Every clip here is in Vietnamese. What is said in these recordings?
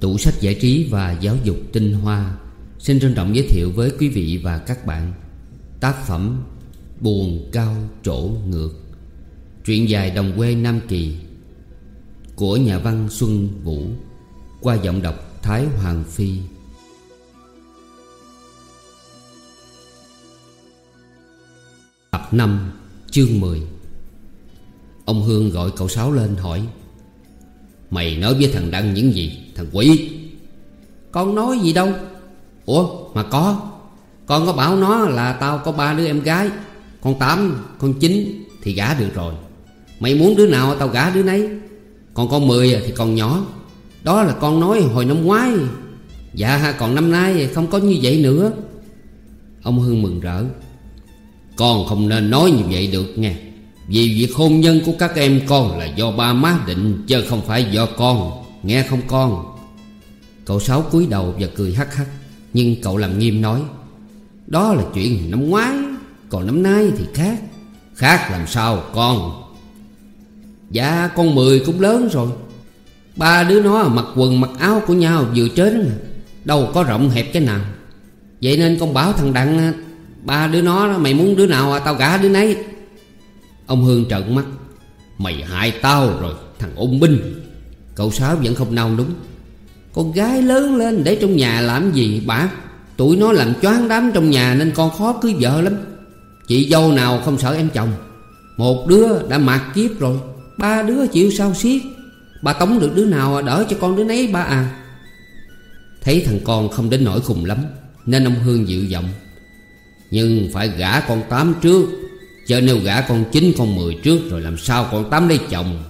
Tủ sách giải trí và giáo dục tinh hoa. Xin trân trọng giới thiệu với quý vị và các bạn Tác phẩm Buồn cao trổ ngược, Truyện dài đồng quê Nam Kỳ Của nhà văn Xuân Vũ, Qua giọng đọc Thái Hoàng Phi. Tập 5 chương 10 Ông Hương gọi cậu Sáu lên hỏi Mày nói với thằng Đăng những gì Thằng quỷ. Con nói gì đâu. Ủa mà có. Con có bảo nó là tao có ba đứa em gái. Con Tám, con Chín thì gả được rồi. Mày muốn đứa nào tao gả đứa nấy. Còn con Mười thì còn nhỏ. Đó là con nói hồi năm ngoái. Dạ còn năm nay không có như vậy nữa. Ông Hương mừng rỡ. Con không nên nói như vậy được nghe. Vì việc hôn nhân của các em con là do ba má định, Chứ không phải do con. Nghe không con? Cậu Sáu cúi đầu và cười hắc hắc. Nhưng cậu làm nghiêm nói, Đó là chuyện năm ngoái, Còn năm nay thì khác. Khác làm sao con? Dạ con Mười cũng lớn rồi. Ba đứa nó mặc quần, mặc áo của nhau vừa trên Đâu có rộng hẹp cái nào. Vậy nên con bảo thằng Đặng, Ba đứa nó, mày muốn đứa nào à? tao gả đứa nấy. Ông Hương trợn mắt. Mày hại tao rồi, thằng ôn binh. Cậu Sáu vẫn không nao đúng Con gái lớn lên để trong nhà làm gì, bà? Tụi nó làm choáng đám trong nhà Nên con khó cưới vợ lắm. Chị dâu nào không sợ em chồng? Một đứa đã mạt kiếp rồi, Ba đứa chịu sao xiết? Bà tống được đứa nào đỡ cho con đứa nấy, ba à? Thấy thằng con không đến nỗi khùng lắm, Nên ông Hương dịu giọng. Nhưng phải gả con Tám trước Chờ nếu gả con chín, con mười trước Rồi làm sao con Tám lấy chồng?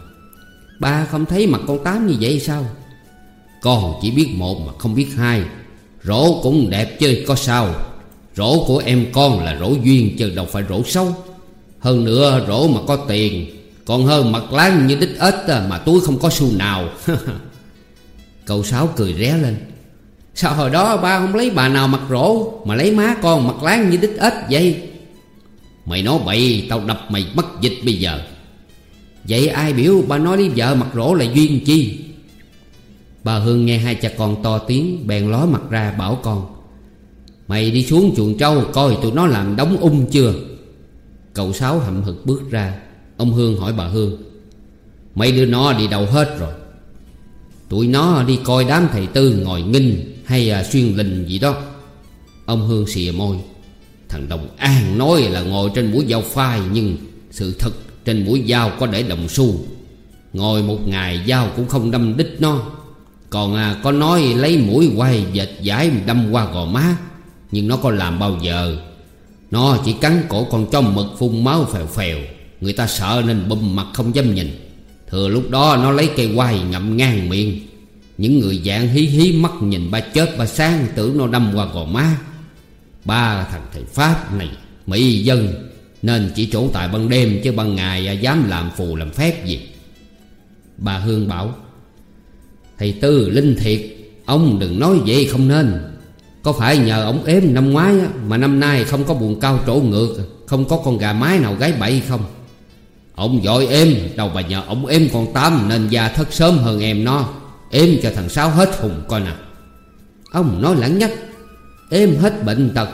Ba không thấy mặt con Tám như vậy sao? Con chỉ biết một mà không biết hai. Rổ cũng đẹp chứ, có sao? Rổ của em con là rổ duyên chứ đâu phải rổ sâu Hơn nữa, rổ mà có tiền, Còn hơn mặt láng như đít ếch mà túi không có xu nào. Cậu Sáu cười ré lên. Sao hồi đó ba không lấy bà nào mặt rổ, Mà lấy má con mặt láng như đít ếch vậy? Mày nói bậy tao đập mày bất dịch bây giờ. Vậy ai biểu bà nói với vợ mặt rỗ là duyên chi? Bà Hương nghe hai cha con to tiếng Bèn ló mặt ra bảo con Mày đi xuống chuồng trâu Coi tụi nó làm đóng ung chưa? Cậu Sáu hậm hực bước ra. Ông Hương hỏi bà Hương Mấy đứa nó đi đâu hết rồi? Tụi nó đi coi đám thầy tư ngồi nghinh Hay à, xuyên lình gì đó. Ông Hương xìa môi Thằng Đồng An nói là ngồi trên mũi dao phai Nhưng sự thật trên mũi dao có để đồng xu. Ngồi một ngày dao cũng không đâm đích nó. Còn à, có nói lấy mũi quay dệt giải đâm qua gò má Nhưng nó có làm bao giờ. Nó chỉ cắn cổ con cho mực phun máu phèo phèo. Người ta sợ nên bùm mặt không dám nhìn. Thừa lúc đó nó lấy cây quay ngậm ngang miệng. Những người dạng hí hí mắt nhìn ba chết ba sáng Tưởng nó đâm qua gò má. Ba thằng thầy Pháp này, Mỹ dân. Nên chỉ chỗ tại ban đêm Chứ ban ngày à, dám làm phù làm phép gì? Bà Hương bảo, Thầy Tư, linh thiệt, Ông đừng nói vậy không nên. Có phải nhờ ông ếm năm ngoái Mà năm nay không có buồn cao trổ ngược, Không có con gà mái nào gái bậy không? Ông giỏi êm Đâu bà nhờ ông êm con Tám Nên già thất sớm hơn em nó. Êm cho thằng Sáu hết hùng coi nè à. Ông nói lãng nhắc Êm hết bệnh tật,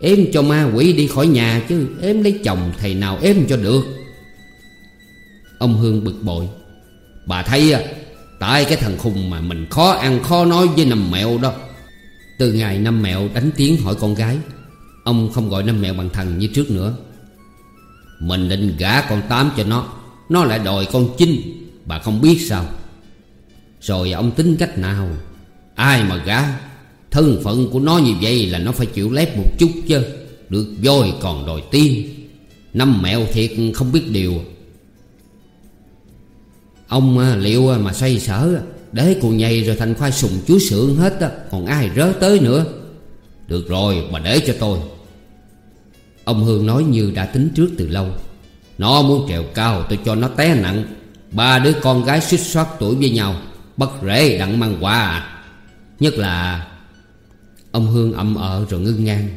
Êm cho ma quỷ đi khỏi nhà chứ, Êm lấy chồng thầy nào êm cho được. Ông Hương bực bội. Bà thấy à Tại cái thằng khùng mà mình khó ăn, khó nói với năm mẹo đó. Từ ngày năm mẹo đánh tiếng hỏi con gái, Ông không gọi năm mẹo bằng thằng như trước nữa. Mình định gả con Tám cho nó Nó lại đòi con Chinh, Bà không biết sao. Rồi ông tính cách nào? Ai mà gả? Thân phận của nó như vậy là nó phải chịu lép một chút chứ. Được voi còn đòi tiên. Năm mẹo thiệt không biết điều. Ông à, liệu à, mà xoay sở à, Để cụ nhầy rồi thành khoai sùng chú sượng hết Còn ai rớ tới nữa? Được rồi mà để cho tôi. Ông Hương nói như đã tính trước từ lâu. Nó muốn trèo cao, tôi cho nó té nặng. Ba đứa con gái xích xoát tuổi với nhau, Bất rễ đặng mang quà. Nhất là Ông Hương ậm ờ rồi ngưng ngang.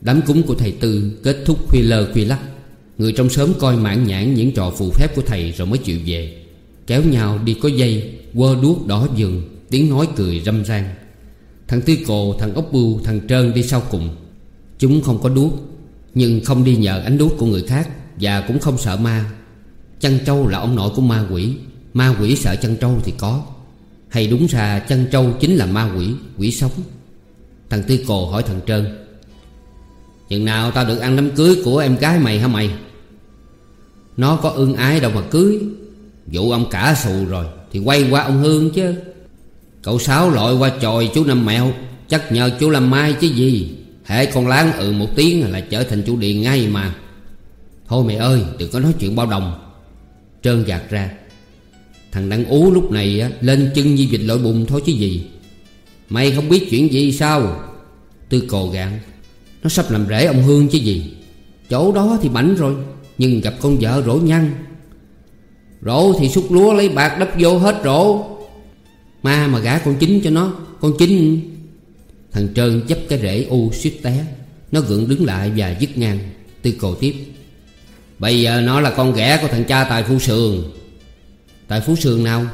Đám cúng của thầy Tư kết thúc khuya lơ khuya lắc. Người trong xóm coi mãn nhãn những trò phù phép của thầy rồi mới chịu về. Kéo nhau đi có dây Quơ đuốc đỏ giường Tiếng nói cười râm ran. Thằng Tư Cồ, thằng Ốc Bưu, thằng Trơn đi sau cùng. Chúng không có đuốc Nhưng không đi nhờ ánh đuốc của người khác Và cũng không sợ ma. Chăn trâu là ông nội của ma quỷ. Ma quỷ sợ chăn trâu thì có. Hay đúng ra chân trâu chính là ma quỷ Quỷ sống? Thằng Tư Cồ hỏi thằng Trơn. Chừng nào tao được ăn đám cưới của em gái mày hả mày? Nó có ưng ái đâu mà cưới. Vụ ông cả xù rồi, Thì quay qua ông Hương chứ. Cậu Sáu lội qua tròi chú Năm Mẹo, Chắc nhờ chú làm mai chứ gì. Hệ con láng ừ một tiếng là trở thành chủ điện ngay mà. Thôi mẹ ơi, đừng có nói chuyện bao đồng. Trơn gạt ra. Thằng đang Ú lúc này á, lên chân như vịt lội bùn thôi chứ gì. Mày không biết chuyện gì sao? Tư cồ gạn Nó sắp làm rễ ông Hương chứ gì. Chỗ đó thì bảnh rồi Nhưng gặp con vợ rỗ nhăn. Rỗ thì xúc lúa lấy bạc đắp vô hết rỗ. Ma mà gả con chính cho nó Con chính. Thằng Trơn chấp cái rễ u suýt té Nó gượng đứng lại và dứt ngang. Tư cồ tiếp Bây giờ nó là con ghẻ của thằng cha Tài Phu Sườn tại Phú Sương nào?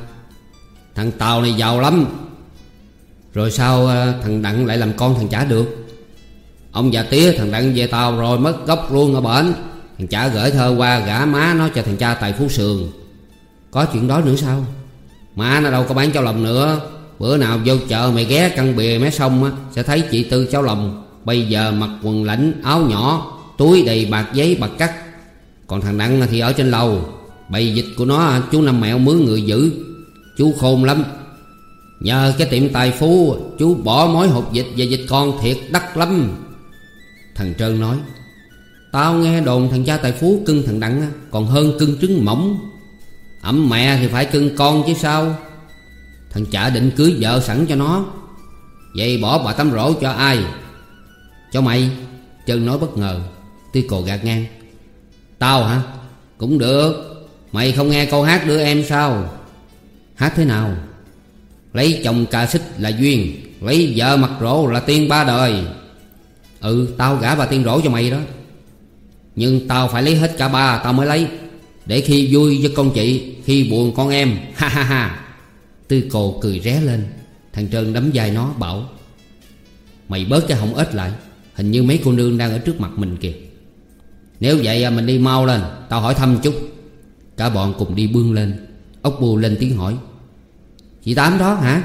Thằng Tàu này giàu lắm. Rồi sao ờ, thằng Đặng lại làm con thằng chả được? Ông già tía, thằng Đặng về Tàu rồi mất gốc luôn ở bển. Thằng chả gửi thơ qua gã má nó cho thằng cha tại Phú Sương. Có chuyện đó nữa sao? Má nó đâu có bán cháu lòng nữa. Bữa nào vô chợ mày ghé căn bìa mé sông á, Sẽ thấy chị Tư cháu lòng Bây giờ mặc quần lãnh áo nhỏ, Túi đầy bạc giấy bạc cắt. Còn thằng Đặng thì ở trên lầu. Bày dịch của nó, chú Năm Mẹo mướn người giữ Chú khôn lắm. Nhờ cái tiệm tài phú, Chú bỏ mối hộp dịch và dịch con thiệt đắt lắm. Thằng Trơn nói, Tao nghe đồn thằng cha tài phú cưng thằng Đặng Còn hơn cưng trứng mỏng. Ẩm mẹ thì phải cưng con chứ sao? Thằng chả định cưới vợ sẵn cho nó. Vậy bỏ bà tắm rổ cho ai? Cho mày. Trơn nói bất ngờ. Tuy cồ gạt ngang, Tao hả? Cũng được. Mày không nghe câu hát đưa em sao? Hát thế nào? Lấy chồng cà xích là duyên, Lấy vợ mặt rỗ là tiên ba đời. Ừ tao gả bà tiên rỗ cho mày đó. Nhưng tao phải lấy hết cả ba, tao mới lấy. Để khi vui với con chị, Khi buồn con em. Ha ha ha. Tư cồ cười ré lên. Thằng Trơn đấm vai nó, bảo, Mày bớt cái họng ếch lại. Hình như mấy cô nương đang ở trước mặt mình kìa. Nếu vậy à, mình đi mau lên. Tao hỏi thăm chút. Cả bọn cùng đi bươn lên. Ốc bù lên tiếng hỏi, Chị Tám đó hả?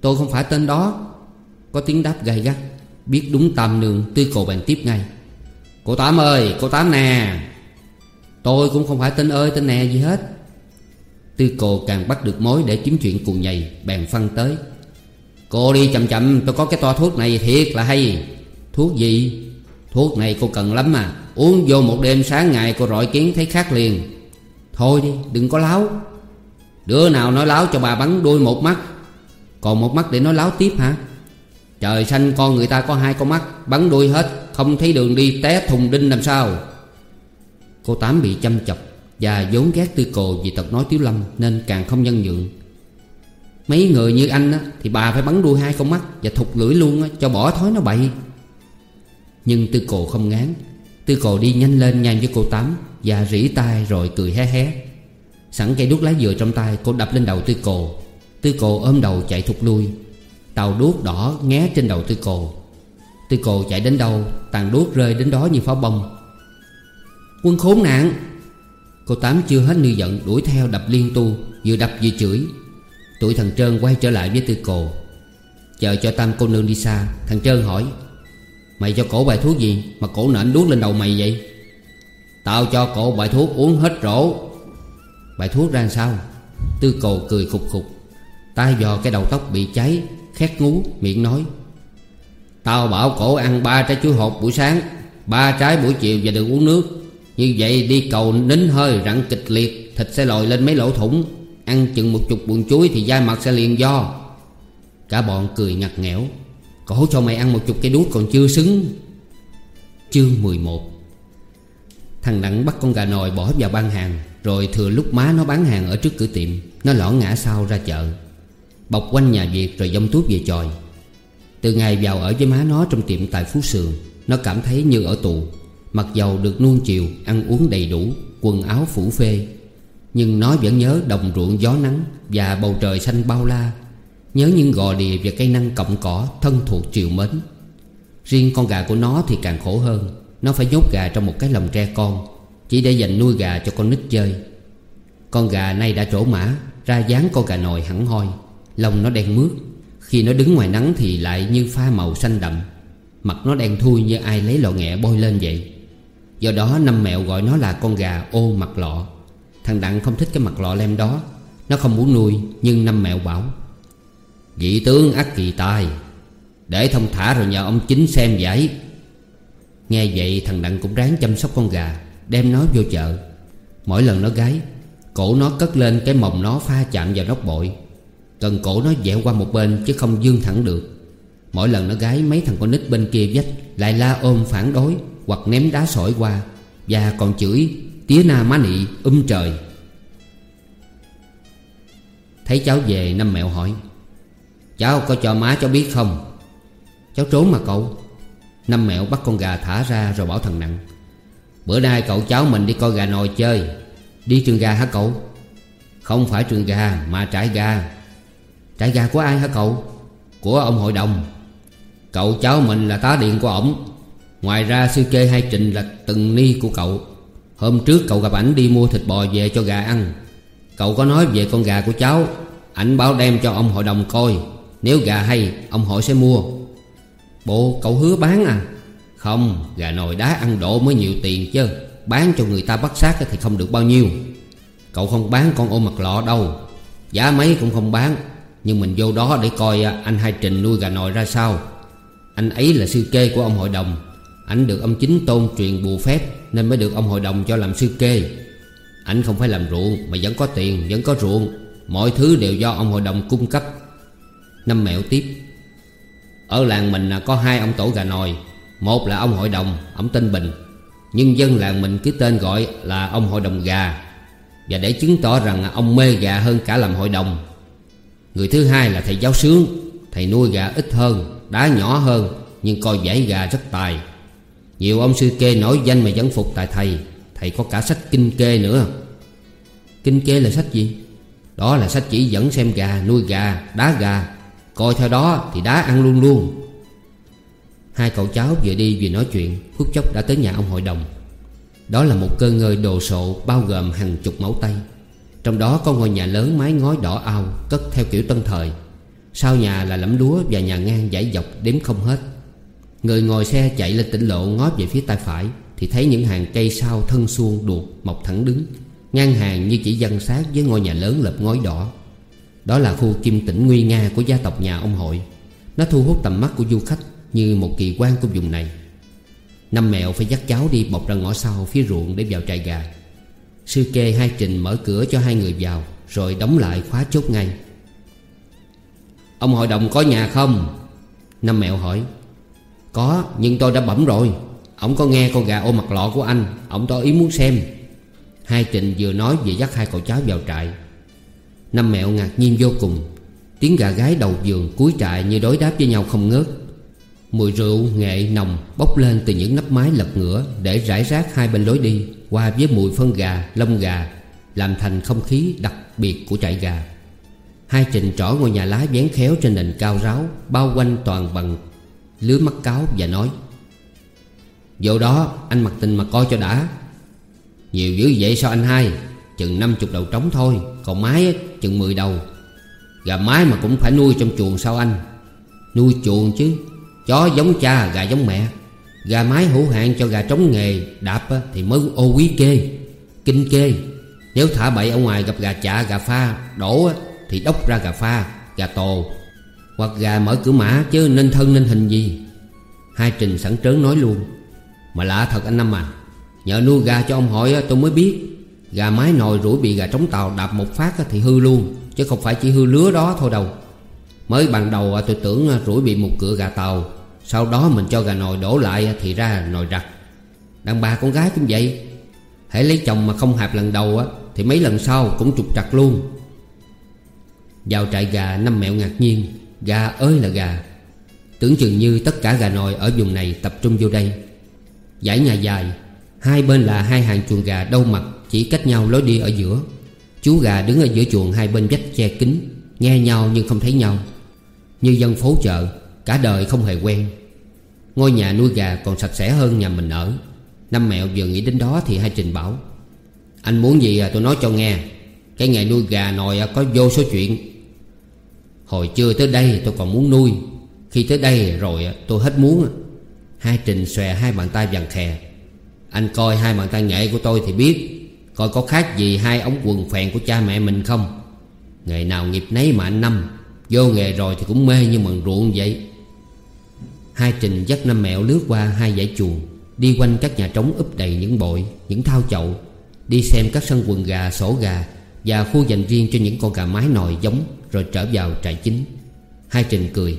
Tôi không phải tên đó. Có tiếng đáp gay gắt, Biết đúng tam nương, tươi cầu bèn tiếp ngay. Cô Tám ơi, cô Tám nè. Tôi cũng không phải tên ơi, tên nè gì hết. Tư cô càng bắt được mối để kiếm chuyện cùng nhầy, Bèn phân tới. Cô đi chậm chậm, tôi có cái toa thuốc này thiệt là hay. Thuốc gì? Thuốc này cô cần lắm mà. Uống vô một đêm sáng ngày cô rọi kiến thấy khác liền. Thôi đi đừng có láo. Đứa nào nói láo cho bà bắn đuôi một mắt? Còn một mắt để nói láo tiếp hả? Trời xanh con người ta có hai con mắt Bắn đuôi hết Không thấy đường đi té thùng đinh làm sao? Cô Tám bị chăm chọc Và vốn ghét tư cồ vì tật nói Tiếu Lâm Nên càng không nhân nhượng. Mấy người như anh á, Thì bà phải bắn đuôi hai con mắt Và thục lưỡi luôn á, cho bỏ thói nó bậy. Nhưng tư cồ không ngán. Tư cồ đi nhanh lên nhanh với cô Tám Và rỉ tai rồi cười hé hé. Sẵn cây đuốc lá dừa trong tay, Cô đập lên đầu tư cồ Tư cồ ôm đầu chạy thục lui. Tàu đuốc đỏ ngé trên đầu tư cồ Tư cồ chạy đến đâu, Tàn đuốc rơi đến đó như pháo bông. Quân khốn nạn! Cô Tám chưa hết nư giận, Đuổi theo đập liên tu, Vừa đập vừa chửi. Tụi thằng Trơn quay trở lại với tư cồ Chờ cho Tam cô nương đi xa, Thằng Trơn hỏi Mày cho cổ bài thuốc gì Mà cổ nện đuốt lên đầu mày vậy? Tao cho cổ bài thuốc uống hết rổ. Bài thuốc ra sao? Tư cồ cười khục khục. Tay dò cái đầu tóc bị cháy, Khét ngú, miệng nói. Tao bảo cổ ăn ba trái chuối hột buổi sáng, ba trái buổi chiều và đừng uống nước. Như vậy đi cầu nín hơi rặn kịch liệt, Thịt sẽ lòi lên mấy lỗ thủng. Ăn chừng một chục buồn chuối thì da mặt sẽ liền do. Cả bọn cười ngặt nghẽo. Cổ cho mày ăn một chục cây đuốc còn chưa xứng. Chương 11 Thằng Đặng bắt con gà nồi bỏ vào ban hàng, Rồi thừa lúc má nó bán hàng ở trước cửa tiệm, Nó lõ ngã sau ra chợ. Bọc quanh nhà Việt rồi dông tuốt về tròi Từ ngày vào ở với má nó trong tiệm tại Phú Sườn, Nó cảm thấy như ở tù. Mặc dầu được nuông chiều, Ăn uống đầy đủ, Quần áo phủ phê, Nhưng nó vẫn nhớ đồng ruộng gió nắng Và bầu trời xanh bao la Nhớ những gò đìa và cây năng cọng cỏ Thân thuộc triều mến. Riêng con gà của nó thì càng khổ hơn. Nó phải nhốt gà trong một cái lồng tre con, Chỉ để dành nuôi gà cho con nít chơi. Con gà nay đã trổ mã, Ra dáng con gà nồi hẳn hoi. Lông nó đen mướt. Khi nó đứng ngoài nắng thì lại như pha màu xanh đậm. Mặt nó đen thui như ai lấy lọ nghẹ bôi lên vậy. Do đó, năm mẹo gọi nó là con gà ô mặt lọ. Thằng Đặng không thích cái mặt lọ lem đó. Nó không muốn nuôi, Nhưng năm mẹo bảo Vị tướng ác kỳ tài, Để thông thả rồi nhờ ông chính xem giải. Nghe vậy, thằng Đặng cũng ráng chăm sóc con gà, Đem nó vô chợ. Mỗi lần nó gáy Cổ nó cất lên cái mồng nó pha chạm vào nóc bội. Cần cổ nó dẹo qua một bên Chứ không dương thẳng được. Mỗi lần nó gái, mấy thằng con nít bên kia vách, Lại la ôm phản đối Hoặc ném đá sỏi qua Và còn chửi, Tía na má nị um trời. Thấy cháu về, năm mẹo hỏi Cháu có cho má cháu biết không? Cháu trốn mà cậu. Năm mẹo bắt con gà thả ra rồi bảo thằng nặng. Bữa nay cậu cháu mình đi coi gà nồi chơi. Đi trường gà hả cậu? Không phải trường gà, mà trại gà. Trại gà của ai hả cậu? Của ông hội đồng. Cậu cháu mình là tá điện của ổng. Ngoài ra sư kê hai trình là từng ni của cậu. Hôm trước cậu gặp ảnh đi mua thịt bò về cho gà ăn. Cậu có nói về con gà của cháu. Ảnh báo đem cho ông hội đồng coi. Nếu gà hay, ông hội sẽ mua. Bộ, cậu hứa bán à? Không, gà nồi đá ăn độ mới nhiều tiền chứ. Bán cho người ta bắt xác thì không được bao nhiêu. Cậu không bán, con ô mặt lọ đâu. Giá mấy cũng không bán. Nhưng mình vô đó để coi à, anh Hai Trình nuôi gà nồi ra sao. Anh ấy là sư kê của ông hội đồng. Anh được ông chính tôn truyền bù phép, Nên mới được ông hội đồng cho làm sư kê. Anh không phải làm ruộng, Mà vẫn có tiền, vẫn có ruộng. Mọi thứ đều do ông hội đồng cung cấp. Năm mẹo tiếp. Ở làng mình có hai ông tổ gà nồi Một là ông hội đồng Ông tên Bình. Nhưng dân làng mình cứ tên gọi là ông hội đồng gà. Và để chứng tỏ rằng ông mê gà hơn cả làm hội đồng. Người thứ hai là thầy giáo sướng. Thầy nuôi gà ít hơn Đá nhỏ hơn Nhưng coi giải gà rất tài. Nhiều ông sư kê nổi danh mà vẫn phục tại thầy. Thầy có cả sách kinh kê nữa. Kinh kê là sách gì? Đó là sách chỉ dẫn xem gà, nuôi gà, đá gà. Coi theo đó thì đá ăn luôn luôn. Hai cậu cháu vừa đi vừa nói chuyện, Phút chốc đã tới nhà ông hội đồng. Đó là một cơ ngơi đồ sộ bao gồm hàng chục mẫu tay. Trong đó có ngôi nhà lớn mái ngói đỏ ao, Cất theo kiểu tân thời. Sau nhà là lẫm lúa và nhà ngang dãy dọc đếm không hết. Người ngồi xe chạy lên tỉnh lộ ngó về phía tay phải Thì thấy những hàng cây sao thân suông đuột mọc thẳng đứng, Ngang hàng như chỉ dân sát với ngôi nhà lớn lợp ngói đỏ. Đó là khu kim tỉnh nguy nga của gia tộc nhà ông hội. Nó thu hút tầm mắt của du khách như một kỳ quan của vùng này. Năm mẹo phải dắt cháu đi bọc ra ngõ sau phía ruộng để vào trại gà. Sư kê hai trình mở cửa cho hai người vào, Rồi đóng lại khóa chốt ngay. Ông hội đồng có nhà không? Năm mẹo hỏi. Có, nhưng tôi đã bẩm rồi. Ông có nghe con gà ô mặt lọ của anh? Ông tôi ý muốn xem. Hai trình vừa nói vừa dắt hai cậu cháu vào trại. Năm mẹo ngạc nhiên vô cùng. Tiếng gà gái đầu giường cuối trại như đối đáp với nhau không ngớt. Mùi rượu, nghệ, nồng bốc lên từ những nắp mái lật ngửa Để rải rác hai bên lối đi Qua với mùi phân gà, lông gà Làm thành không khí đặc biệt của trại gà. Hai trình trỏ ngôi nhà lá vén khéo trên nền cao ráo Bao quanh toàn bằng lưới mắt cáo và nói Vô đó anh mặc tình mà coi cho đã. Nhiều dữ vậy sao anh hai? Chừng năm chục đầu trống thôi, Còn mái chừng mười đầu. Gà mái mà cũng phải nuôi trong chuồng sao anh? Nuôi chuồng chứ, Chó giống cha, gà giống mẹ. Gà mái hữu hạn cho gà trống nghề, Đạp thì mới ô quý kê, Kinh kê. Nếu thả bậy ở ngoài gặp gà chạ, gà pha, Đổ thì đốc ra gà pha, Gà tồ. Hoặc gà mở cửa mã chứ nên thân nên hình gì? Hai trình sẵn trớn nói luôn. Mà lạ thật anh Năm à Nhờ nuôi gà cho ông hỏi tôi mới biết. Gà mái nồi rủi bị gà trống tàu đạp một phát thì hư luôn, Chứ không phải chỉ hư lứa đó thôi đâu. Mới ban đầu à, tôi tưởng à, rủi bị một cửa gà tàu, Sau đó mình cho gà nồi đổ lại à, thì ra nồi rặt. Đàn bà con gái cũng vậy. Hãy lấy chồng mà không hạp lần đầu Thì mấy lần sau cũng trục trặc luôn. Vào trại gà, năm mẹo ngạc nhiên, Gà ơi là gà. Tưởng chừng như tất cả gà nồi ở vùng này tập trung vô đây. Giải nhà dài, Hai bên là hai hàng chuồng gà đâu mặt. Chỉ cách nhau lối đi ở giữa. Chú gà đứng ở giữa chuồng hai bên vách che kính, Nghe nhau nhưng không thấy nhau. Như dân phố chợ, Cả đời không hề quen. Ngôi nhà nuôi gà còn sạch sẽ hơn nhà mình ở. Năm mẹo vừa nghĩ đến đó thì hai Trình bảo, Anh muốn gì à tôi nói cho nghe. Cái nghề nuôi gà nòi à, có vô số chuyện. Hồi chưa tới đây tôi còn muốn nuôi. Khi tới đây rồi à, tôi hết muốn à. Hai Trình xòe hai bàn tay vàng khè. Anh coi hai bàn tay nhảy của tôi thì biết Coi có khác gì hai ống quần phèn của cha mẹ mình không? Nghề nào nghiệp nấy mà anh Năm Vô nghề rồi thì cũng mê như mần ruộng vậy. Hai Trình dắt năm mẹo lướt qua hai dãy chuồng Đi quanh các nhà trống úp đầy những bội Những thao chậu Đi xem các sân quần gà, sổ gà Và khu dành riêng cho những con gà mái nòi giống Rồi trở vào trại chính. Hai Trình cười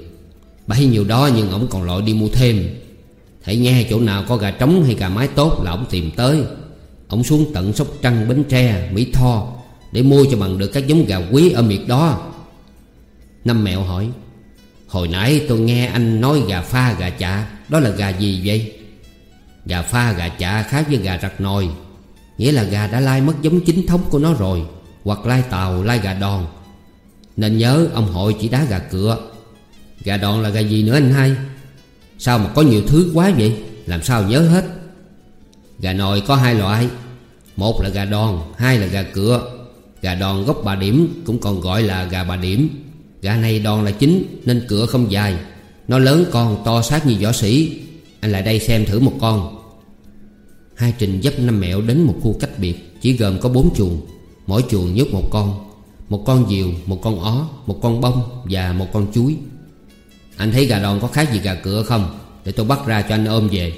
Bấy nhiêu đó nhưng ổng còn lội đi mua thêm. Thấy nghe chỗ nào có gà trống hay gà mái tốt là ổng tìm tới ông xuống tận Sóc Trăng, Bến Tre, Mỹ Tho Để mua cho bằng được các giống gà quý ở miệt đó. Năm mẹo hỏi Hồi nãy tôi nghe anh nói gà pha gà chạ Đó là gà gì vậy? Gà pha gà chạ khác với gà rặt nồi Nghĩa là gà đã lai mất giống chính thống của nó rồi Hoặc lai tàu lai gà đòn. Nên nhớ ông hội chỉ đá gà cựa. Gà đòn là gà gì nữa anh hai? Sao mà có nhiều thứ quá vậy? Làm sao nhớ hết? Gà nồi có hai loại một là gà đòn Hai là gà cựa Gà đòn gốc bà điểm Cũng còn gọi là gà bà điểm. Gà này đòn là chính Nên cựa không dài. Nó lớn con to sát như võ sĩ Anh lại đây xem thử một con. Hai trình dấp năm mẹo đến một khu cách biệt Chỉ gồm có bốn chuồng. Mỗi chuồng nhốt một con. Một con diều, một con ó, một con bông Và một con chuối. Anh thấy gà đòn có khác gì gà cựa không? Để tôi bắt ra cho anh ôm về.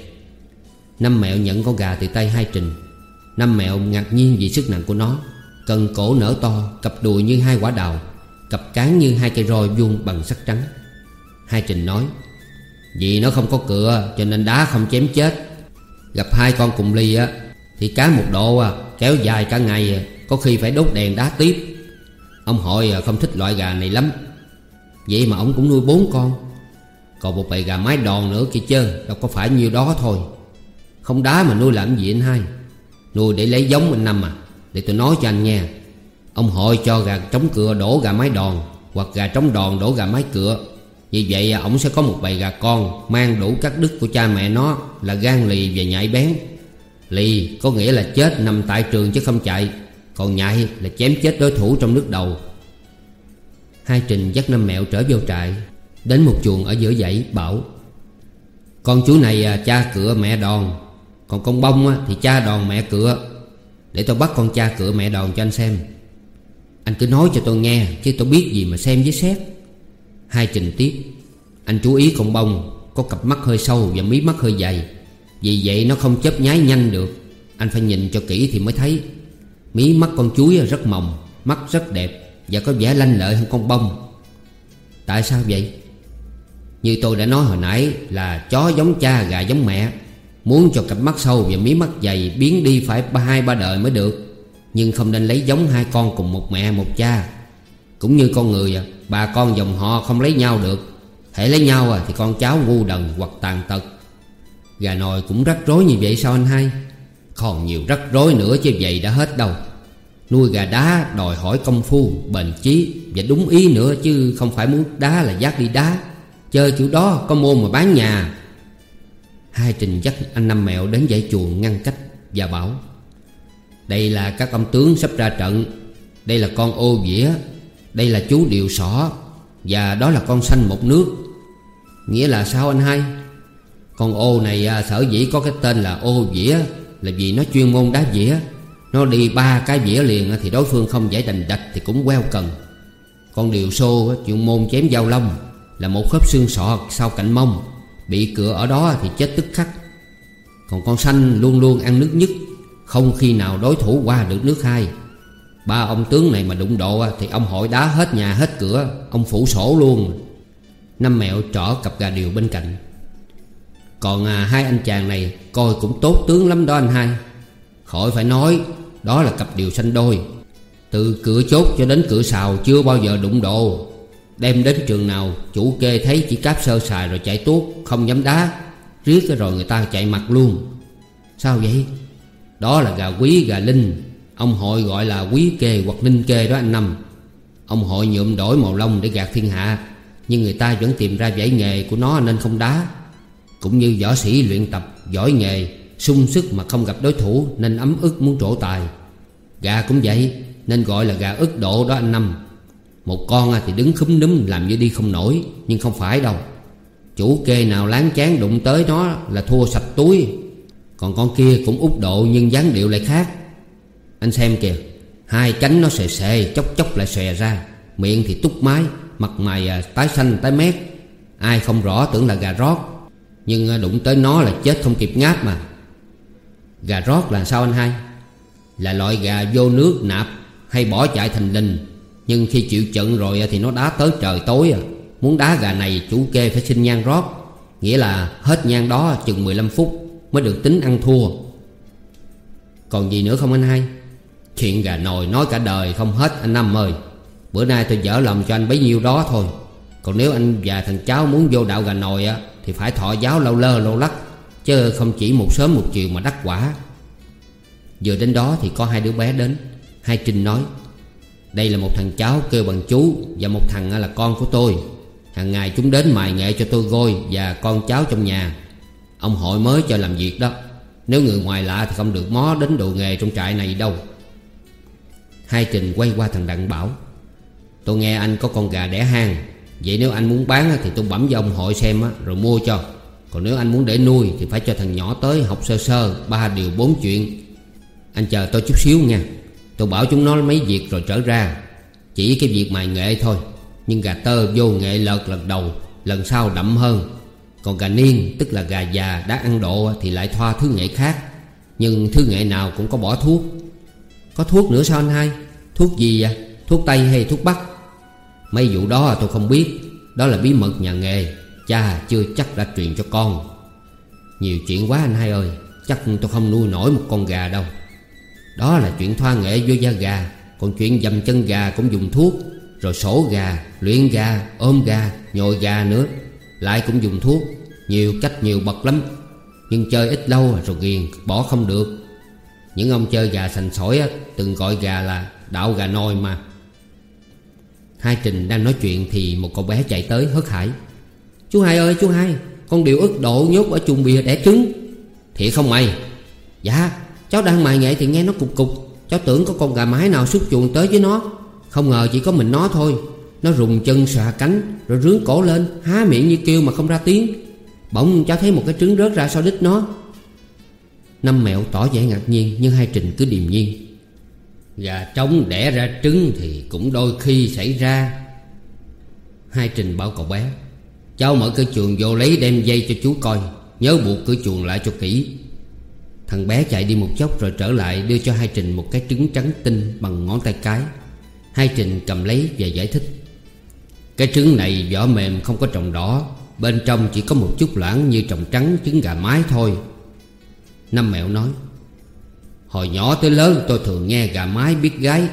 Năm mẹo nhận con gà từ tay hai trình. Năm mẹo ngạc nhiên vì sức nặng của nó. Cần cổ nở to Cặp đùi như hai quả đào Cặp cán như hai cây roi vuông bằng sắt trắng. Hai trình nói Vì nó không có cựa Cho nên đá không chém chết. Gặp hai con cùng ly á Thì cá một độ à, kéo dài cả ngày à, Có khi phải đốt đèn đá tiếp. Ông hội à, không thích loại gà này lắm. Vậy mà ông cũng nuôi bốn con. Còn một bầy gà mái đòn nữa kia chứ Đâu có phải nhiêu đó thôi. Không đá mà nuôi làm gì anh hai? Nuôi để lấy giống anh Năm à. Để tôi nói cho anh nghe. Ông hội cho gà trống cựa đổ gà mái đòn, Hoặc gà trống đòn đổ gà mái cựa Như vậy à, ổng sẽ có một bầy gà con Mang đủ các đức của cha mẹ nó Là gan lì và nhạy bén. Lì có nghĩa là chết nằm tại trường chứ không chạy, Còn nhạy là chém chết đối thủ trong nước đầu. Hai Trình dắt năm mẹo trở vô trại, Đến một chuồng ở giữa dãy, bảo, Con chú này à, cha cửa mẹ đòn còn con bông á, thì cha đòn mẹ cựa Để tôi bắt con cha cựa mẹ đòn cho anh xem. Anh cứ nói cho tôi nghe Chứ tôi biết gì mà xem với xét Hai trình tiếp Anh chú ý con bông Có cặp mắt hơi sâu và mí mắt hơi dày. Vì vậy nó không chớp nháy nhanh được. Anh phải nhìn cho kỹ thì mới thấy. Mí mắt con chuối rất mỏng Mắt rất đẹp Và có vẻ lanh lợi hơn con bông. Tại sao vậy? Như tôi đã nói hồi nãy Là chó giống cha gà giống mẹ. Muốn cho cặp mắt sâu và mí mắt dày biến đi phải ba hai ba đời mới được. Nhưng không nên lấy giống hai con cùng một mẹ một cha. Cũng như con người à, Bà con dòng họ không lấy nhau được. Hãy lấy nhau à, thì con cháu ngu đần hoặc tàn tật. Gà nồi cũng rắc rối như vậy sao anh hai? Còn nhiều rắc rối nữa chứ vậy đã hết đâu. Nuôi gà đá đòi hỏi công phu, bền chí Và đúng ý nữa chứ không phải muốn đá là giác đi đá. Chơi kiểu đó có môn mà bán nhà. Hai trình dắt anh Năm Mẹo đến dãy chuồng ngăn cách Và bảo Đây là các ông tướng sắp ra trận. Đây là con ô dĩa Đây là chú Điều Sỏ. Và đó là con xanh một nước. Nghĩa là sao anh hai? Con ô này à, sở dĩ có cái tên là ô dĩa Là vì nó chuyên môn đá dĩa Nó đi ba cái dĩa liền Thì đối phương không giải đành đạch Thì cũng queo cần. Con điều xô chuyên môn chém dao lông Là một khớp xương sọ sau cạnh mông. Bị cửa ở đó thì chết tức khắc. Còn con xanh luôn luôn ăn nước nhất Không khi nào đối thủ qua được nước hai. Ba ông tướng này mà đụng độ Thì ông hội đá hết nhà hết cửa Ông phủ sổ luôn. Năm mẹo trỏ cặp gà điều bên cạnh. Còn à, hai anh chàng này Coi cũng tốt tướng lắm đó anh hai. Khỏi phải nói Đó là cặp điều xanh đôi. Từ cửa chốt cho đến cửa xào Chưa bao giờ đụng độ. Đem đến trường nào, chủ kê thấy chỉ cáp sơ sài rồi chạy tuốt, Không dám đá. Riết rồi người ta chạy mặt luôn. Sao vậy? Đó là gà quý, gà linh. Ông hội gọi là quý kê hoặc ninh kê đó anh Năm. Ông hội nhuộm đổi màu lông để gạt thiên hạ, Nhưng người ta vẫn tìm ra giải nghề của nó nên không đá. Cũng như võ sĩ luyện tập, giỏi nghề, sung sức mà không gặp đối thủ Nên ấm ức muốn trổ tài. Gà cũng vậy, Nên gọi là gà ức độ đó anh Năm. Một con thì đứng khúm núm, làm như đi không nổi, Nhưng không phải đâu. Chủ kê nào láng chán đụng tới nó là thua sạch túi. Còn con kia cũng út độ nhưng dáng điệu lại khác. Anh xem kìa, Hai cánh nó xề xề chốc chốc lại xòe ra. Miệng thì túc mái, Mặt mày à, tái xanh, tái mét. Ai không rõ tưởng là gà rót, Nhưng à, đụng tới nó là chết không kịp ngáp mà. Gà rót là sao anh hai? Là loại gà vô nước nạp, Hay bỏ chạy thành linh nhưng khi chịu trận rồi thì nó đá tới trời tối à Muốn đá gà này chủ kê phải xin nhang rót. Nghĩa là hết nhang đó chừng 15 phút Mới được tính ăn thua. Còn gì nữa không anh hai? Chuyện gà nồi nói cả đời không hết anh Năm ơi. Bữa nay tôi dở lòng cho anh bấy nhiêu đó thôi. Còn nếu anh và thằng cháu muốn vô đạo gà nồi á, Thì phải thọ giáo lâu lơ lâu lắc. Chứ không chỉ một sớm một chiều mà đắc quả. Vừa đến đó thì có hai đứa bé đến. Hai Trinh nói đây là một thằng cháu kêu bằng chú Và một thằng là con của tôi. Hàng ngày chúng đến mài nghệ cho tôi gôi Và con cháu trong nhà. Ông hội mới cho làm việc đó. Nếu người ngoài lạ thì không được mó đến đồ nghề trong trại này đâu. Hai Trình quay qua thằng Đặng bảo, Tôi nghe anh có con gà đẻ hang. Vậy nếu anh muốn bán thì tôi bấm với ông hội xem rồi mua cho. Còn nếu anh muốn để nuôi thì phải cho thằng nhỏ tới học sơ sơ Ba điều bốn chuyện. Anh chờ tôi chút xíu nha. Tôi bảo chúng nó mấy việc rồi trở ra. Chỉ cái việc mài nghệ thôi. Nhưng gà tơ vô nghệ lợt lần đầu, Lần sau đậm hơn. Còn gà niên, tức là gà già đã ăn độ Thì lại thoa thứ nghệ khác. Nhưng thứ nghệ nào cũng có bỏ thuốc. Có thuốc nữa sao anh hai? Thuốc gì vậy? Thuốc Tây hay thuốc Bắc? Mấy vụ đó tôi không biết. Đó là bí mật nhà nghề. Cha chưa chắc đã truyền cho con. Nhiều chuyện quá anh hai ơi. Chắc tôi không nuôi nổi một con gà đâu. Đó là chuyện thoa nghệ vô da gà Còn chuyện dầm chân gà cũng dùng thuốc Rồi sổ gà, luyện gà, ôm gà, nhồi gà nữa. Lại cũng dùng thuốc Nhiều cách nhiều bậc lắm Nhưng chơi ít lâu à, rồi ghiền Bỏ không được. Những ông chơi gà sành sỏi Từng gọi gà là đạo gà nồi mà. Hai Trình đang nói chuyện Thì một cậu bé chạy tới hớt hải. Chú hai ơi chú hai Con điều ức độ nhốt ở chuồng bìa đẻ trứng. Thiệt không mày? Dạ cháu đang mài nghệ thì nghe nó cục cục. Cháu tưởng có con gà mái nào xúc chuồng tới với nó. Không ngờ chỉ có mình nó thôi. Nó rùng chân xòa cánh, Rồi rướng cổ lên, Há miệng như kêu mà không ra tiếng. Bỗng cháu thấy một cái trứng rớt ra sau đít nó. Năm mẹo tỏ vẻ ngạc nhiên, Nhưng hai Trình cứ điềm nhiên. Gà trống đẻ ra trứng thì cũng đôi khi xảy ra. Hai Trình bảo cậu bé, Cháu mở cửa chuồng vô lấy đem dây cho chú coi. Nhớ buộc cửa chuồng lại cho kỹ. Thằng bé chạy đi một chốc rồi trở lại, Đưa cho Hai Trình một cái trứng trắng tinh bằng ngón tay cái. Hai Trình cầm lấy và giải thích. Cái trứng này vỏ mềm không có trồng đỏ, Bên trong chỉ có một chút loãng như trồng trắng trứng gà mái thôi. Năm mẹo nói, Hồi nhỏ tới lớn tôi thường nghe gà mái biết gái,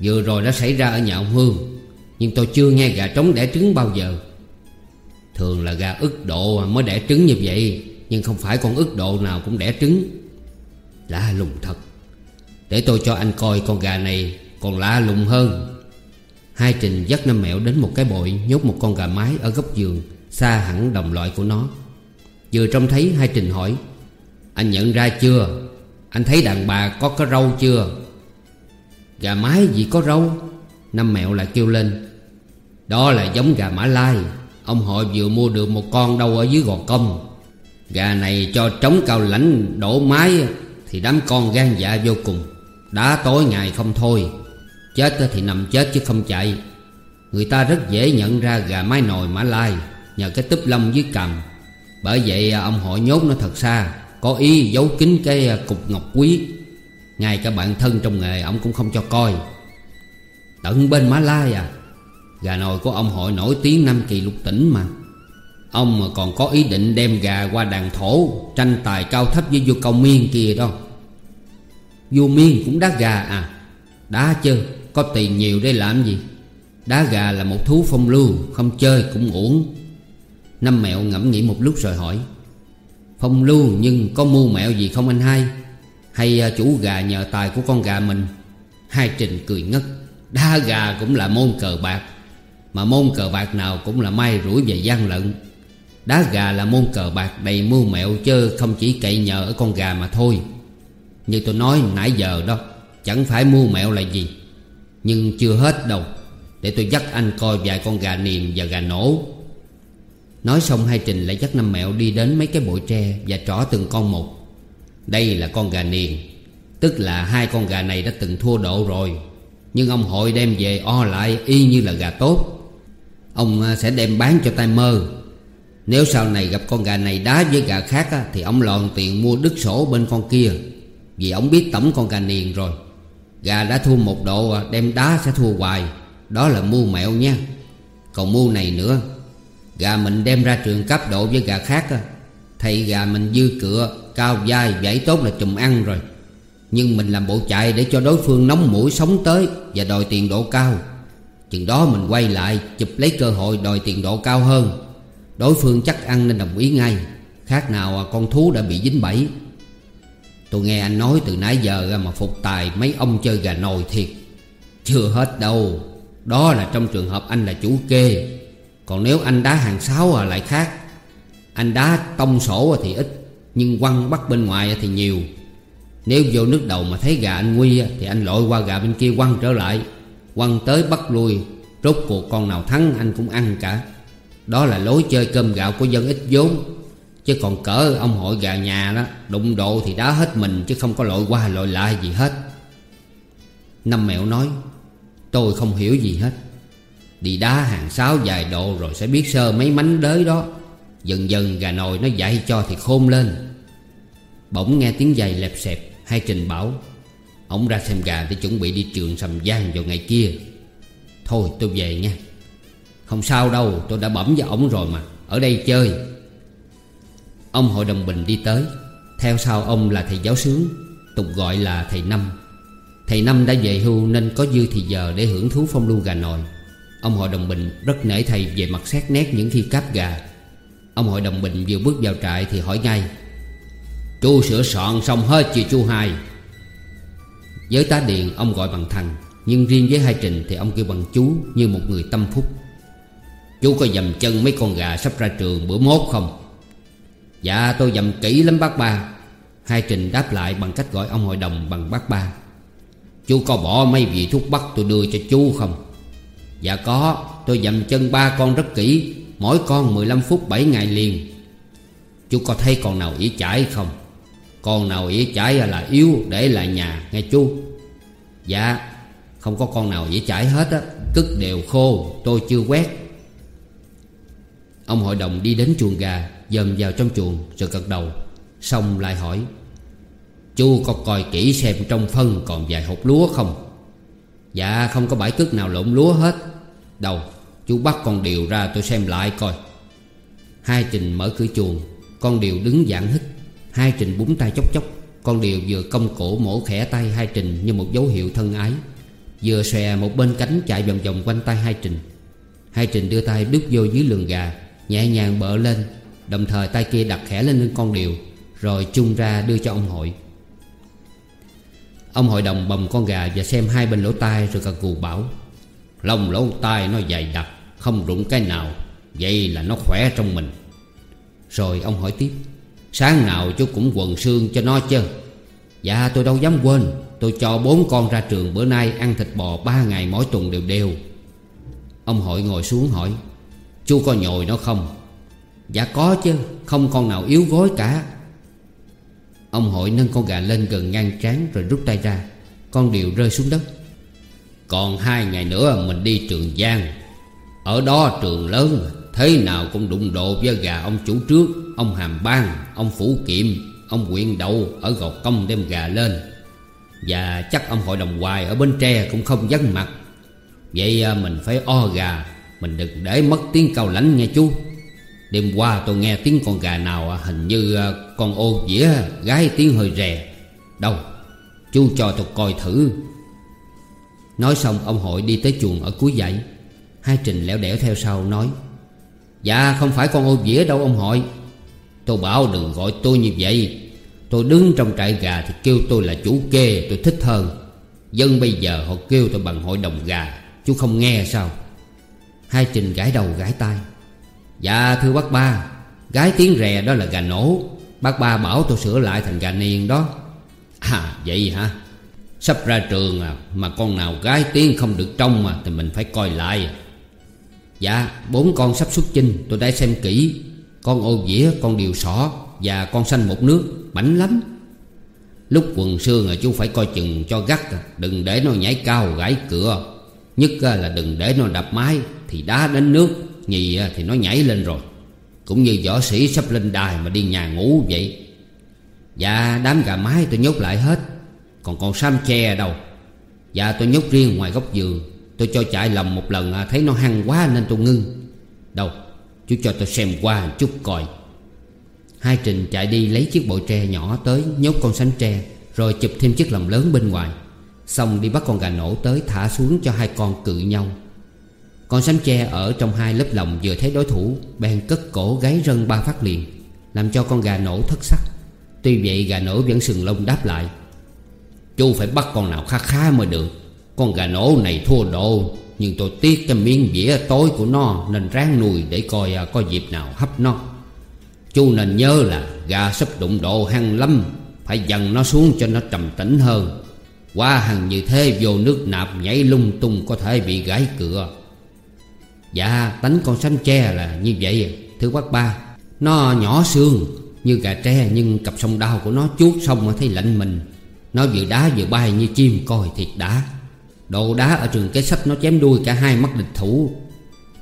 Vừa rồi đã xảy ra ở nhà ông Hương, Nhưng tôi chưa nghe gà trống đẻ trứng bao giờ. Thường là gà ức độ mới đẻ trứng như vậy, Nhưng không phải con ức độ nào cũng đẻ trứng. Lạ lùng thật. Để tôi cho anh coi con gà này còn lạ lùng hơn. Hai Trình dắt năm mẹo đến một cái bội, Nhốt một con gà mái ở góc giường, Xa hẳn đồng loại của nó. Vừa trông thấy, Hai Trình hỏi, Anh nhận ra chưa? Anh thấy đàn bà có cái râu chưa? Gà mái gì có râu? Năm mẹo lại kêu lên, Đó là giống gà mã lai. Ông hội vừa mua được một con đâu ở dưới gò công. Gà này cho trống cao lãnh, đổ mái thì đám con gan dạ vô cùng. Đã tối ngày không thôi, Chết thì nằm chết chứ không chạy. Người ta rất dễ nhận ra gà mái nồi mã lai Nhờ cái túp lông dưới cầm Bởi vậy à, ông hội nhốt nó thật xa, có ý giấu kín cái à, cục ngọc quý. Ngay cả bạn thân trong nghề, Ông cũng không cho coi. Tận bên Mã Lai à Gà nồi của ông hội nổi tiếng năm kỳ lục tỉnh mà. Ông mà còn có ý định đem gà qua đàn thổ, Tranh tài cao thấp với vua cầu miên kia đó. Vua miên cũng đá gà à. Đá chứ, Có tiền nhiều để làm gì? Đá gà là một thú phong lưu, Không chơi cũng uổng. Năm mẹo ngẫm nghĩ một lúc rồi hỏi, Phong lưu nhưng có mưu mẹo gì không anh hai? Hay à, chủ gà nhờ tài của con gà mình? Hai Trình cười ngất, Đá gà cũng là môn cờ bạc, Mà môn cờ bạc nào cũng là may rủi về gian lận. Đá gà là môn cờ bạc đầy mưu mẹo Chứ không chỉ cậy nhờ ở con gà mà thôi. Như tôi nói nãy giờ đó, Chẳng phải mưu mẹo là gì. Nhưng chưa hết đâu, Để tôi dắt anh coi vài con gà niềm và gà nổ. Nói xong hai Trình lại dắt năm mẹo đi đến mấy cái bụi tre Và trỏ từng con một. Đây là con gà niềm, Tức là hai con gà này đã từng thua độ rồi. Nhưng ông hội đem về o lại y như là gà tốt. Ông à, sẽ đem bán cho tay mơ. Nếu sau này gặp con gà này đá với gà khác á, Thì ông lòn tiền mua đứt sổ bên con kia. Vì ông biết tổng con gà niền rồi. Gà đã thua một độ à, đem đá sẽ thua hoài. Đó là mưu mẹo nha. Còn mưu này nữa. Gà mình đem ra trường cấp độ với gà khác á, Thầy gà mình dư cựa Cao dai vảy tốt là chùm ăn rồi. Nhưng mình làm bộ chạy để cho đối phương nóng mũi sống tới Và đòi tiền độ cao. Chừng đó mình quay lại Chụp lấy cơ hội đòi tiền độ cao hơn. Đối phương chắc ăn nên đồng ý ngay. Khác nào à, con thú đã bị dính bẫy. Tôi nghe anh nói từ nãy giờ à, mà phục tài mấy ông chơi gà nồi thiệt. Chưa hết đâu. Đó là trong trường hợp anh là chủ kê. Còn nếu anh đá hàng sáu à lại khác. Anh đá tông sổ à, thì ít, Nhưng quăng bắt bên ngoài thì nhiều. Nếu vô nước đầu mà thấy gà anh nguy Thì anh lội qua gà bên kia quăng trở lại. Quăng tới bắt lui, Rốt cuộc con nào thắng anh cũng ăn cả. Đó là lối chơi cơm gạo của dân ít vốn. Chứ còn cỡ ông hội gà nhà đó, Đụng độ thì đá hết mình, Chứ không có lội qua lội lại gì hết. Năm mẹo nói, Tôi không hiểu gì hết. Đi đá hàng sáu vài độ rồi sẽ biết sơ mấy mánh đới đó. Dần dần gà nồi nó dạy cho thì khôn lên. Bỗng nghe tiếng giày lẹp xẹp, Hai trình bảo, Ông ra xem gà để chuẩn bị đi trường sầm giang vào ngày kia. Thôi tôi về nha. Không sao đâu, tôi đã bẩm với ông rồi mà. Ở đây chơi. Ông hội đồng bình đi tới. Theo sau ông là thầy giáo sướng, Tục gọi là thầy Năm. Thầy Năm đã về hưu nên có dư thì giờ để hưởng thú phong lưu gà nồi Ông hội đồng bình rất nể thầy về mặt xét nét những khi cáp gà. Ông hội đồng bình vừa bước vào trại thì hỏi ngay Chú sửa soạn xong hết chưa chú hai? Với tá điện ông gọi bằng thằng, Nhưng riêng với hai trình thì ông kêu bằng chú Như một người tâm phúc. Chú có dầm chân mấy con gà sắp ra trường bữa mốt không? Dạ tôi dầm kỹ lắm bác ba. Hai trình đáp lại bằng cách gọi ông hội đồng bằng bác ba. Chú có bỏ mấy vị thuốc bắc tôi đưa cho chú không? Dạ có, Tôi dầm chân ba con rất kỹ, Mỗi con 15 phút 7 ngày liền. Chú có thấy con nào ỉ chải không? Con nào ỉ chải là yếu, để lại nhà, nghe chú. Dạ Không có con nào ỉ chải hết á Cứt đều khô, tôi chưa quét. Ông hội đồng đi đến chuồng gà, Dòm vào trong chuồng, rồi gật đầu. Xong lại hỏi, Chú có coi kỹ xem trong phân còn vài hộp lúa không? Dạ không có bãi cước nào lộn lúa hết. Đâu Chú bắt con điều ra tôi xem lại coi. Hai Trình mở cửa chuồng, Con điều đứng dạng hít. Hai Trình búng tay chốc chốc, Con điều vừa cong cổ mổ khẽ tay Hai Trình như một dấu hiệu thân ái. Vừa xòe một bên cánh chạy vòng vòng quanh tay Hai Trình. Hai Trình đưa tay đút vô dưới lường gà Nhẹ nhàng bỡ lên, Đồng thời tay kia đặt khẽ lên lưng con điều Rồi chung ra đưa cho ông hội. Ông hội đồng bầm con gà và xem hai bên lỗ tai rồi gật cù bảo, Lông lỗ tai nó dày đặc, Không rụng cái nào, Vậy là nó khỏe trong mình. Rồi ông hỏi tiếp, Sáng nào chú cũng quần xương cho nó chứ? Dạ tôi đâu dám quên, Tôi cho bốn con ra trường bữa nay ăn thịt bò ba ngày mỗi tuần đều đều. Ông hội ngồi xuống hỏi Chú có nhồi nó không? Dạ có chứ, Không con nào yếu gối cả. Ông hội nâng con gà lên gần ngang trán Rồi rút tay ra. Con điều rơi xuống đất. Còn hai ngày nữa mình đi Trường Giang. Ở đó trường lớn, Thế nào cũng đụng độ với gà ông chủ trước, Ông Hàm Bang, Ông Phủ Kiệm, Ông Quyện Đậu Ở Gò Công đem gà lên. Và chắc ông hội đồng hoài Ở Bến Tre cũng không vắng mặt. Vậy à, mình phải o gà mình đừng để mất tiếng cao lãnh nghe chú. Đêm qua tôi nghe tiếng con gà nào à, Hình như à, con ô dĩa Gái tiếng hơi rè. Đâu? Chú cho tôi coi thử. Nói xong ông hội đi tới chuồng ở cuối dãy. Hai trình lẻo đẻo theo sau nói Dạ không phải con ô dĩa đâu ông hội. Tôi bảo đừng gọi tôi như vậy. Tôi đứng trong trại gà thì kêu tôi là chủ kê Tôi thích hơn. Dân bây giờ họ kêu tôi bằng hội đồng gà Chú không nghe sao? Hai Trình gãi đầu gãi tai. Dạ thưa bác ba Gái tiếng rè đó là gà nổ. Bác ba bảo tôi sửa lại thành gà niền đó. À vậy hả? Sắp ra trường à Mà con nào gái tiếng không được trông mà Thì mình phải coi lại à. Dạ bốn con sắp xuất chinh Tôi đã xem kỹ. Con ô dĩa, con điều sỏ Và con xanh một nước Mảnh lắm. Lúc quần xương à chú phải coi chừng cho gắt à. Đừng để nó nhảy cao gãy cửa. Nhất là đừng để nó đập mái Thì đá đến nước, Nhì thì nó nhảy lên rồi. Cũng như võ sĩ sắp lên đài mà đi nhà ngủ vậy. Dạ đám gà mái tôi nhốt lại hết. Còn con sam che đâu. Dạ tôi nhốt riêng ngoài góc giường. Tôi cho chạy lầm một lần thấy nó hăng quá nên tôi ngưng. Đâu, chú cho tôi xem qua một chút coi. Hai Trình chạy đi lấy chiếc bội tre nhỏ tới, Nhốt con sánh tre, Rồi chụp thêm chiếc lồng lớn bên ngoài. Xong đi bắt con gà nổ tới thả xuống cho hai con cự nhau. Con sánh tre ở trong hai lớp lồng vừa thấy đối thủ, Bèn cất cổ gáy rân ba phát liền, Làm cho con gà nổ thất sắc. Tuy vậy gà nổ vẫn sừng lông đáp lại. Chú phải bắt con nào khá khá mới được. Con gà nổ này thua độ Nhưng tôi tiếc cái miếng dĩa tối của nó Nên ráng nuôi để coi à, có dịp nào hấp nó. Chú nên nhớ là gà sắp đụng độ hăng lắm, Phải dần nó xuống cho nó trầm tĩnh hơn qua hằng như thế, vô nước nạp nhảy lung tung, có thể bị gãy cửa. Dạ tánh con sánh tre là như vậy, Thưa bác ba. Nó nhỏ xương như gà tre, Nhưng cặp sông đau của nó chuốt xong thấy lạnh mình. Nó vừa đá vừa bay như chim coi thiệt đã. Đồ đá ở trường kế sách nó chém đuôi cả hai mắt địch thủ.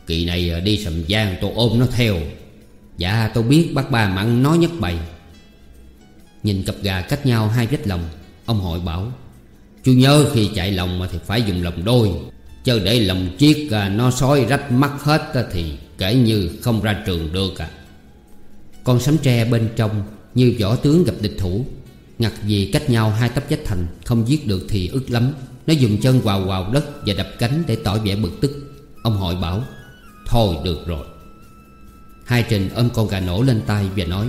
Kỳ này à, đi sầm giang, tôi ôm nó theo. Dạ tôi biết bác ba mặn nói nhất bày. Nhìn cặp gà cách nhau hai vết lòng, Ông hội bảo. Chú nhớ khi chạy lòng mà thì phải dùng lòng đôi. Chứ để lòng chiếc à, nó sói rách mắt hết Thì kể như không ra trường được à. Con sấm tre bên trong, Như võ tướng gặp địch thủ. Ngặt vì cách nhau hai tấp vách thành, Không giết được thì ức lắm. Nó dùng chân quào quào đất và đập cánh Để tỏ vẻ bực tức. Ông hội bảo, Thôi được rồi. Hai Trình ôm con gà nổ lên tay và nói,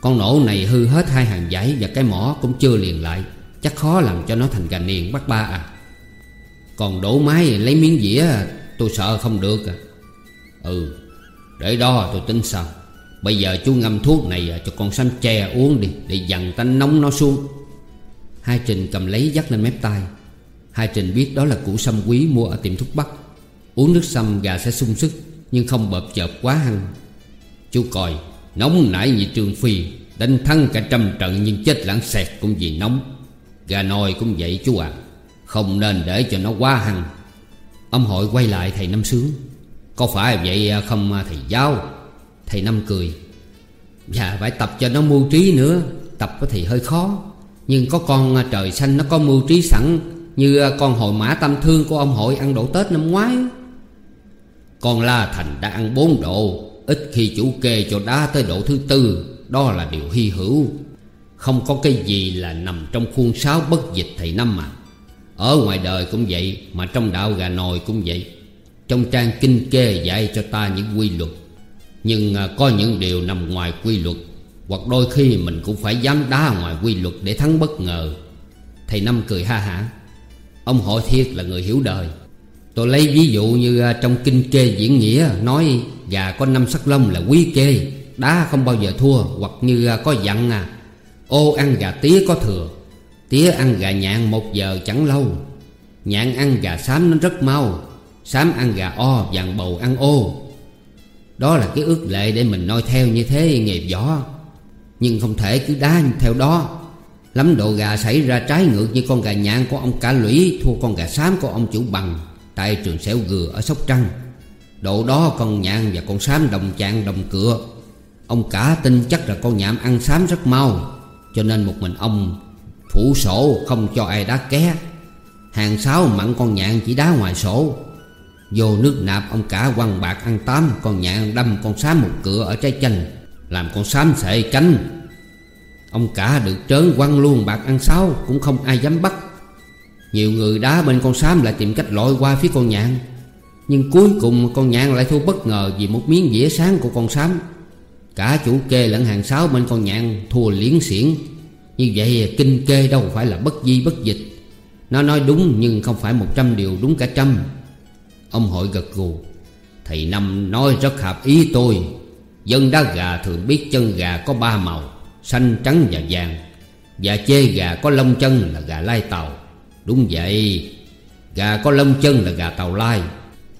Con nổ này hư hết hai hàng giấy Và cái mỏ cũng chưa liền lại. Chắc khó làm cho nó thành gà niền bắt ba à. Còn đổ máy lấy miếng dĩa, Tôi sợ không được à. Ừ Để đó tôi tính sao Bây giờ chú ngâm thuốc này à, cho con xanh chè uống đi, Để dằn tanh nóng nó xuống. Hai Trình cầm lấy dắt lên mép tay. Hai Trình biết đó là củ sâm quý mua ở tiệm thuốc bắc. Uống nước sâm gà sẽ sung sức, Nhưng không bợp chợp quá hăng. Chú coi, Nóng nảy như Trương Phi Đánh thắng cả trăm trận nhưng chết lãng xẹt cũng vì nóng. Gà nồi cũng vậy chú ạ. À. Không nên để cho nó quá hăng. Ông hội quay lại thầy Năm Sướng. Có phải vậy không, thầy giáo? Thầy Năm cười. Dạ phải tập cho nó mưu trí nữa. Tập thì hơi khó. Nhưng có con trời xanh nó có mưu trí sẵn, Như con hồi mã tâm thương của ông hội ăn đổ Tết năm ngoái. Con La Thành đã ăn bốn độ, Ít khi chủ kê cho đá tới độ thứ tư. Đó là điều hy hữu. Không có cái gì là nằm trong khuôn sáo bất dịch thầy Năm mà. Ở ngoài đời cũng vậy, Mà trong đạo gà nồi cũng vậy. Trong trang kinh kê dạy cho ta những quy luật. Nhưng à, có những điều nằm ngoài quy luật, Hoặc đôi khi mình cũng phải dám đá ngoài quy luật để thắng bất ngờ. Thầy Năm cười ha hả. Ông hội thiệt là người hiểu đời. Tôi lấy ví dụ như à, trong kinh kê diễn nghĩa, Nói gà có năm sắc lông là quý kê, Đá không bao giờ thua. Hoặc như à, có dặn à Ô ăn gà tía có thừa. Tía ăn gà nhạn một giờ chẳng lâu. Nhạn ăn gà xám nó rất mau. Xám ăn gà o vàng bầu ăn ô. Đó là cái ước lệ để mình noi theo như thế nghề võ. Nhưng không thể cứ đá theo đó. Lắm độ gà xảy ra trái ngược như con gà nhạn của ông cả lũy Thua con gà xám của ông chủ bằng Tại trường xẻo gừa ở Sóc Trăng. Độ đó con nhạn và con xám đồng chạng đồng cựa Ông cả tin chắc là con nhạn ăn xám rất mau. Cho nên một mình ông Phủ sổ không cho ai đá ké. Hàng sáu mặn con nhạn chỉ đá ngoài sổ. Vô nước nạp ông cả quăng bạc ăn tám, Con nhạn đâm con xám một cửa ở trái chanh, Làm con xám sệ cánh. Ông cả được trớn quăng luôn bạc ăn sáu Cũng không ai dám bắt. Nhiều người đá bên con xám lại tìm cách lội qua phía con nhạn. Nhưng cuối cùng con nhạn lại thua bất ngờ Vì một miếng dĩa sáng của con xám. Cả chủ kê lẫn hàng sáu bên con nhạn thua liễn xiển. Như vậy, kinh kê đâu phải là bất di bất dịch. Nó nói đúng nhưng không phải một trăm điều đúng cả trăm. Ông hội gật gù. Thầy Năm nói rất hợp ý tôi. Dân đá gà thường biết chân gà có ba màu, Xanh, trắng và vàng. Và chê gà có lông chân là gà lai tàu. Đúng vậy, Gà có lông chân là gà tàu lai.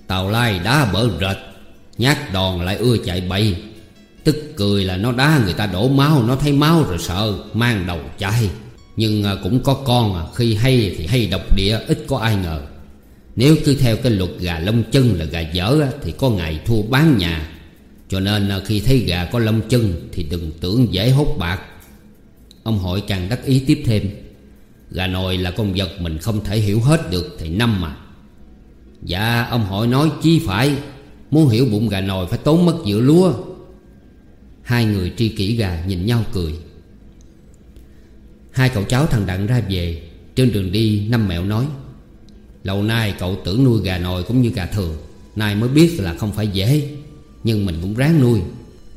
Tàu lai đá bở rệt, Nhát đòn lại ưa chạy bay Tức cười là nó đá người ta đổ máu, Nó thấy máu rồi sợ, Mang đầu chạy Nhưng à, cũng có con à, Khi hay thì hay độc địa, Ít có ai ngờ. Nếu cứ theo cái luật gà lông chân là gà dở Thì có ngày thua bán nhà. Cho nên à, khi thấy gà có lông chân Thì đừng tưởng dễ hốt bạc. Ông hội càng đắc ý tiếp thêm, Gà nồi là con vật mình không thể hiểu hết được Thầy Năm mà. Dạ ông hội nói chi phải, Muốn hiểu bụng gà nồi phải tốn mất giữa lúa. Hai người tri kỷ gà nhìn nhau cười. Hai cậu cháu thằng Đặng ra về, Trên đường đi, năm mẹo nói, Lâu nay cậu tưởng nuôi gà nồi cũng như gà thường, Nay mới biết là không phải dễ, Nhưng mình cũng ráng nuôi.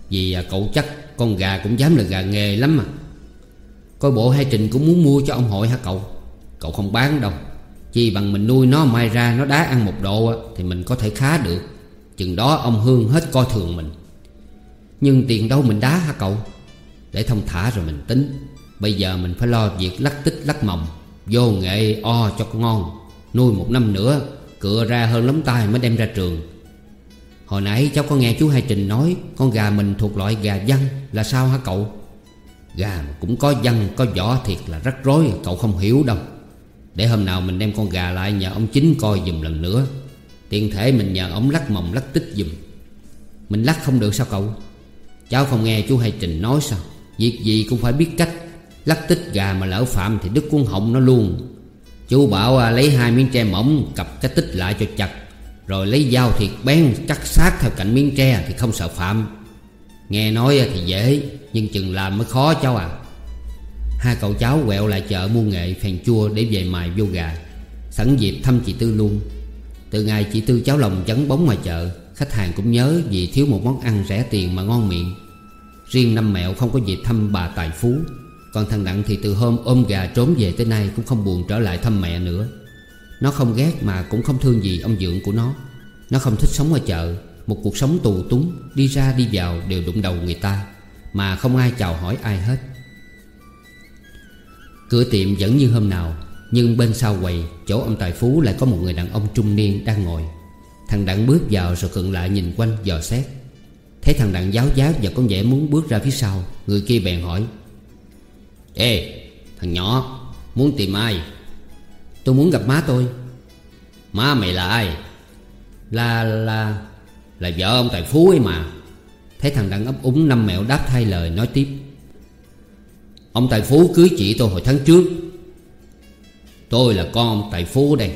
Vì à, cậu chắc con gà cũng dám là gà nghề lắm mà Coi bộ hai Trình cũng muốn mua cho ông hội hả cậu? Cậu không bán đâu. Chỉ bằng mình nuôi nó mai ra nó đá ăn một độ Thì mình có thể khá được. Chừng đó ông Hương hết coi thường mình. Nhưng tiền đâu mình đá hả cậu? Để thông thả rồi mình tính. Bây giờ mình phải lo việc lắc tích lắc mồng Vô nghệ o cho ngon. Nuôi một năm nữa Cựa ra hơn lắm tay mới đem ra trường. Hồi nãy cháu có nghe chú Hai Trình nói, Con gà mình thuộc loại gà văn Là sao hả cậu? Gà mà cũng có văn, có vỏ thiệt là rắc rối, Cậu không hiểu đâu. Để hôm nào mình đem con gà lại nhờ ông chính coi dùm lần nữa. Tiền thể mình nhờ ông lắc mồng lắc tích dùm Mình lắc không được sao cậu? Cháu không nghe chú Hai Trình nói sao? Việc gì cũng phải biết cách. Lắc tích gà mà lỡ phạm thì đứt cuốn họng nó luôn. Chú bảo à, lấy hai miếng tre mỏng Cặp cái tích lại cho chặt. Rồi lấy dao thiệt bén cắt sát theo cạnh miếng tre Thì không sợ phạm. Nghe nói à, thì dễ Nhưng chừng làm mới khó cháu à. Hai cậu cháu quẹo lại chợ mua nghệ phèn chua Để về mài vô gà. Sẵn dịp thăm chị Tư luôn. Từ ngày chị Tư cháu lòng chấn bóng ngoài chợ Khách hàng cũng nhớ vì thiếu một món ăn rẻ tiền mà ngon miệng. Riêng năm mẹo không có dịp thăm bà Tài Phú. Còn thằng Đặng thì từ hôm ôm gà trốn về tới nay Cũng không buồn trở lại thăm mẹ nữa. Nó không ghét mà cũng không thương gì ông dượng của nó. Nó không thích sống ở chợ. Một cuộc sống tù túng, Đi ra đi vào đều đụng đầu người ta, Mà không ai chào hỏi ai hết. Cửa tiệm vẫn như hôm nào, Nhưng bên sau quầy, Chỗ ông Tài Phú lại có một người đàn ông trung niên đang ngồi. Thằng Đặng bước vào rồi khựng lại nhìn quanh dò xét. Thấy thằng Đặng giáo giác và có vẻ muốn bước ra phía sau, Người kia bèn hỏi. Ê, thằng nhỏ, Muốn tìm ai? Tôi muốn gặp má tôi. Má mày là ai? Là là Là vợ ông Tài Phú ấy mà. Thấy thằng Đặng ấp úng năm mẹo đáp thay lời, nói tiếp. Ông Tài Phú cưới chị tôi hồi tháng trước. Tôi là con ông Tài Phú đây.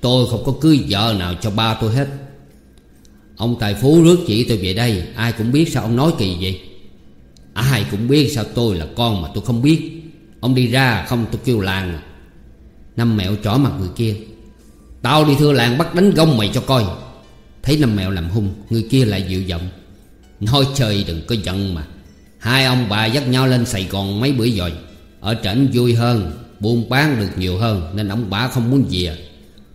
Tôi không có cưới vợ nào cho ba tôi hết. Ông Tài Phú rước chị tôi về đây, Ai cũng biết sao ông nói kỳ vậy? Ai cũng biết sao tôi là con mà tôi không biết. Ông đi ra không tôi kêu làng. Năm mẹo trỏ mặt người kia. Tao đi thưa làng bắt đánh gông mày cho coi. Thấy năm mẹo làm hung, Người kia lại dịu giọng. Nói chơi đừng có giận mà. Hai ông bà dắt nhau lên Sài Gòn mấy bữa rồi. Ở trển vui hơn, Buôn bán được nhiều hơn, Nên ông bà không muốn về.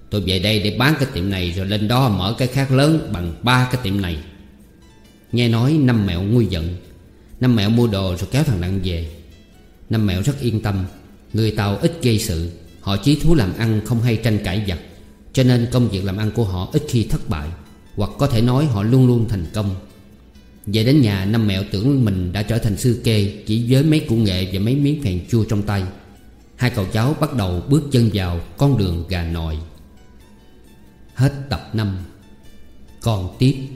Tôi về đây để bán cái tiệm này Rồi lên đó mở cái khác lớn bằng ba cái tiệm này. Nghe nói năm mẹo nguôi giận. Năm mẹo mua đồ rồi kéo thằng Đặng về. Năm mẹo rất yên tâm. Người Tàu ít gây sự. Họ chí thú làm ăn không hay tranh cãi giặc. Cho nên công việc làm ăn của họ ít khi thất bại. Hoặc có thể nói họ luôn luôn thành công. Về đến nhà, năm mẹo tưởng mình đã trở thành sư kê, Chỉ với mấy củ nghệ và mấy miếng phèn chua trong tay. Hai cậu cháu bắt đầu bước chân vào con đường gà nòi. Hết tập 5 Còn tiếp.